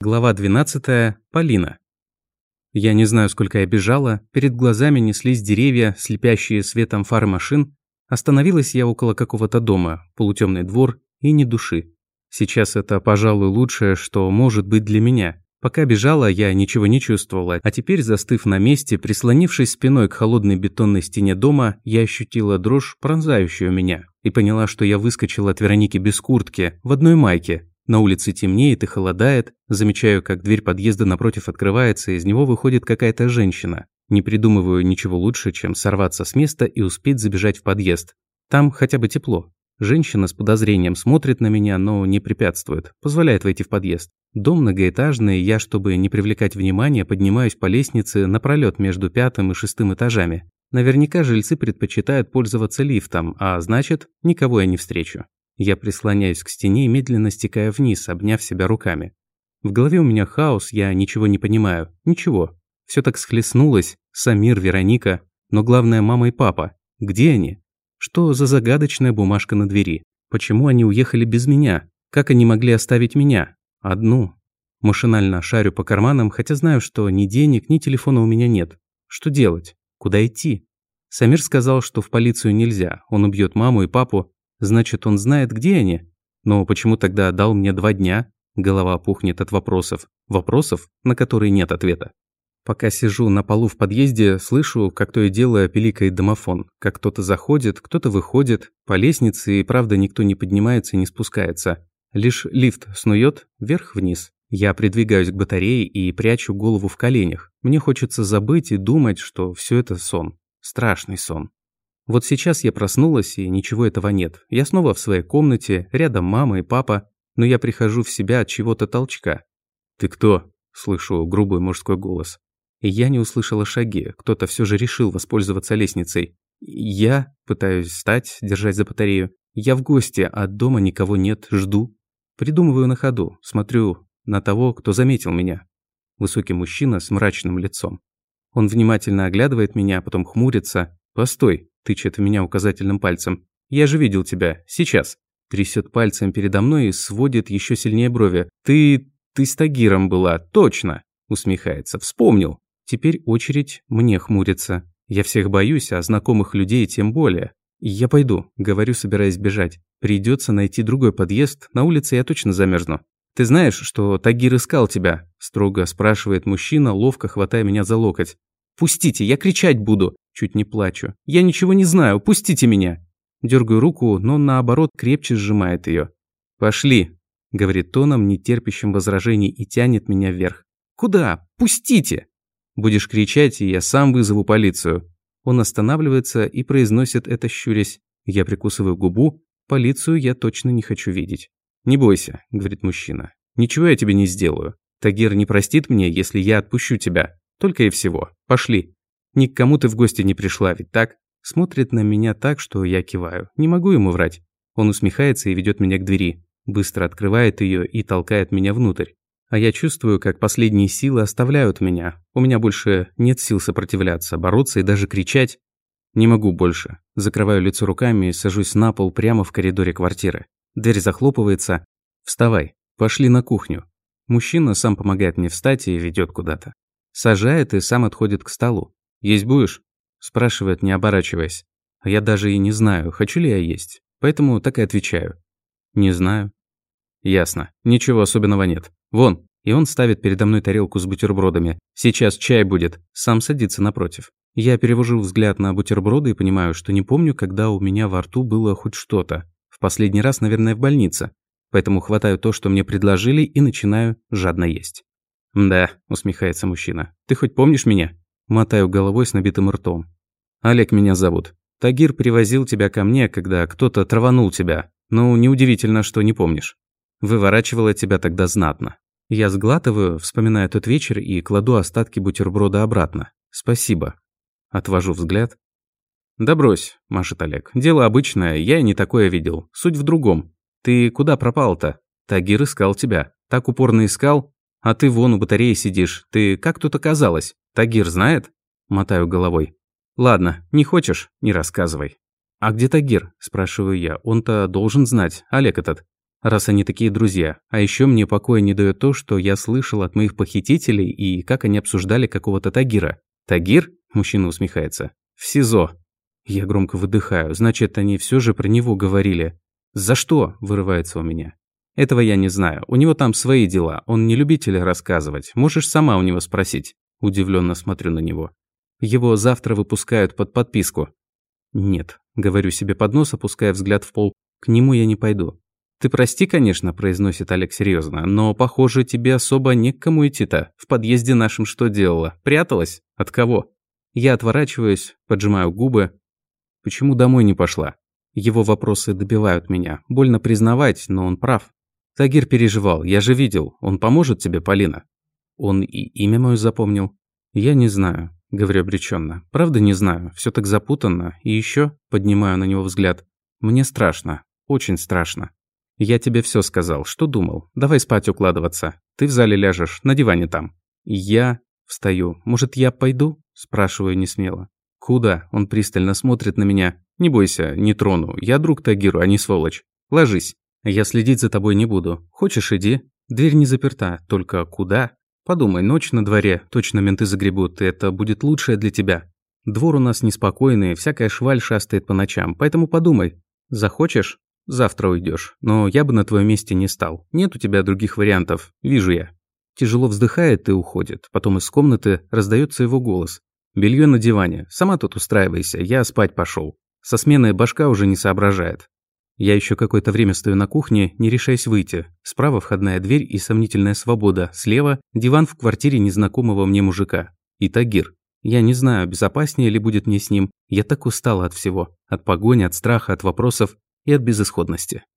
Глава 12. Полина. Я не знаю, сколько я бежала, перед глазами неслись деревья, слепящие светом фар машин. Остановилась я около какого-то дома, полутемный двор и ни души. Сейчас это, пожалуй, лучшее, что может быть для меня. Пока бежала, я ничего не чувствовала, а теперь, застыв на месте, прислонившись спиной к холодной бетонной стене дома, я ощутила дрожь, пронзающую меня, и поняла, что я выскочила от Вероники без куртки, в одной майке, на улице темнеет и холодает. Замечаю, как дверь подъезда напротив открывается, и из него выходит какая-то женщина. Не придумываю ничего лучше, чем сорваться с места и успеть забежать в подъезд. Там хотя бы тепло. Женщина с подозрением смотрит на меня, но не препятствует, позволяет войти в подъезд. Дом многоэтажный, я, чтобы не привлекать внимания, поднимаюсь по лестнице напролёт между пятым и шестым этажами. Наверняка жильцы предпочитают пользоваться лифтом, а значит, никого я не встречу. Я прислоняюсь к стене и медленно стекаю вниз, обняв себя руками. В голове у меня хаос, я ничего не понимаю. Ничего. Все так схлестнулось. Самир, Вероника. Но главное, мама и папа. Где они? Что за загадочная бумажка на двери? Почему они уехали без меня? Как они могли оставить меня? Одну. Машинально шарю по карманам, хотя знаю, что ни денег, ни телефона у меня нет. Что делать? Куда идти? Самир сказал, что в полицию нельзя. Он убьет маму и папу. Значит, он знает, где они? Но почему тогда дал мне два дня? Голова пухнет от вопросов. Вопросов, на которые нет ответа. Пока сижу на полу в подъезде, слышу, как то и дело пиликает домофон. Как кто-то заходит, кто-то выходит. По лестнице, и правда, никто не поднимается и не спускается. Лишь лифт снует вверх-вниз. Я придвигаюсь к батарее и прячу голову в коленях. Мне хочется забыть и думать, что все это сон. Страшный сон. Вот сейчас я проснулась, и ничего этого нет. Я снова в своей комнате, рядом мама и папа, но я прихожу в себя от чего-то толчка. «Ты кто?» – слышу грубый мужской голос. И я не услышала шаги, кто-то все же решил воспользоваться лестницей. Я пытаюсь встать, держать за батарею. Я в гости, а дома никого нет, жду. Придумываю на ходу, смотрю на того, кто заметил меня. Высокий мужчина с мрачным лицом. Он внимательно оглядывает меня, а потом хмурится. «Постой, тычет в меня указательным пальцем. «Я же видел тебя. Сейчас». Трясет пальцем передо мной и сводит еще сильнее брови. «Ты... ты с Тагиром была, точно!» Усмехается. «Вспомнил». Теперь очередь мне хмурится. Я всех боюсь, а знакомых людей тем более. «Я пойду», — говорю, собираясь бежать. «Придется найти другой подъезд, на улице я точно замерзну». «Ты знаешь, что Тагир искал тебя?» – строго спрашивает мужчина, ловко хватая меня за локоть. «Пустите, я кричать буду!» Чуть не плачу. «Я ничего не знаю, пустите меня!» Дергаю руку, но наоборот крепче сжимает ее. «Пошли!» – говорит тоном, нетерпящим возражений, и тянет меня вверх. «Куда? Пустите!» «Будешь кричать, и я сам вызову полицию». Он останавливается и произносит это щурясь. Я прикусываю губу. Полицию я точно не хочу видеть. «Не бойся», – говорит мужчина. «Ничего я тебе не сделаю. Тагир не простит мне, если я отпущу тебя. Только и всего. Пошли». Ни к кому ты в гости не пришла, ведь так? Смотрит на меня так, что я киваю. Не могу ему врать. Он усмехается и ведет меня к двери. Быстро открывает ее и толкает меня внутрь. А я чувствую, как последние силы оставляют меня. У меня больше нет сил сопротивляться, бороться и даже кричать. Не могу больше. Закрываю лицо руками и сажусь на пол прямо в коридоре квартиры. Дверь захлопывается. Вставай. Пошли на кухню. Мужчина сам помогает мне встать и ведет куда-то. Сажает и сам отходит к столу. «Есть будешь?» – спрашивает, не оборачиваясь. А я даже и не знаю, хочу ли я есть. Поэтому так и отвечаю. «Не знаю». «Ясно. Ничего особенного нет. Вон». И он ставит передо мной тарелку с бутербродами. «Сейчас чай будет». Сам садится напротив. Я перевожу взгляд на бутерброды и понимаю, что не помню, когда у меня во рту было хоть что-то. В последний раз, наверное, в больнице. Поэтому хватаю то, что мне предложили, и начинаю жадно есть. «Да», – усмехается мужчина. «Ты хоть помнишь меня?» Мотаю головой с набитым ртом. «Олег меня зовут. Тагир привозил тебя ко мне, когда кто-то траванул тебя. Ну, неудивительно, что не помнишь. Выворачивала тебя тогда знатно. Я сглатываю, вспоминаю тот вечер и кладу остатки бутерброда обратно. Спасибо. Отвожу взгляд. «Да брось», – машет Олег. «Дело обычное, я и не такое видел. Суть в другом. Ты куда пропал-то? Тагир искал тебя. Так упорно искал, а ты вон у батареи сидишь. Ты как тут оказалась? Тагир знает? Мотаю головой. Ладно, не хочешь, не рассказывай. А где Тагир? Спрашиваю я. Он-то должен знать, Олег этот. раз они такие друзья. А еще мне покоя не дает то, что я слышал от моих похитителей и как они обсуждали какого-то Тагира. «Тагир?» – мужчина усмехается. «В СИЗО». Я громко выдыхаю. Значит, они все же про него говорили. «За что?» – вырывается у меня. «Этого я не знаю. У него там свои дела. Он не любитель рассказывать. Можешь сама у него спросить». Удивленно смотрю на него. Его завтра выпускают под подписку. «Нет», – говорю себе под нос, опуская взгляд в пол. «К нему я не пойду». «Ты прости, конечно», – произносит Олег серьезно, «но, похоже, тебе особо не к кому идти-то. В подъезде нашем что делала? Пряталась? От кого?» Я отворачиваюсь, поджимаю губы. Почему домой не пошла? Его вопросы добивают меня. Больно признавать, но он прав. Тагир переживал, я же видел. Он поможет тебе, Полина? Он и имя мое запомнил. Я не знаю, говорю обреченно. Правда не знаю, все так запутанно. И еще поднимаю на него взгляд. Мне страшно, очень страшно. Я тебе все сказал, что думал. Давай спать укладываться. Ты в зале ляжешь, на диване там. Я встаю. Может, я пойду? Спрашиваю несмело. Куда? Он пристально смотрит на меня. Не бойся, не трону. Я друг Тагиру, а не сволочь. Ложись. Я следить за тобой не буду. Хочешь, иди. Дверь не заперта. Только куда? Подумай, ночь на дворе. Точно менты загребут, и это будет лучшее для тебя. Двор у нас неспокойный, всякая шваль шастает по ночам. Поэтому подумай. Захочешь? Завтра уйдешь. Но я бы на твоем месте не стал. Нет у тебя других вариантов. Вижу я. Тяжело вздыхает и уходит. Потом из комнаты раздается его голос. Белье на диване. Сама тут устраивайся. Я спать пошел. Со сменой башка уже не соображает. Я еще какое-то время стою на кухне, не решаясь выйти. Справа входная дверь и сомнительная свобода. Слева диван в квартире незнакомого мне мужика. И Тагир. Я не знаю, безопаснее ли будет мне с ним. Я так устала от всего. От погони, от страха, от вопросов и от безысходности.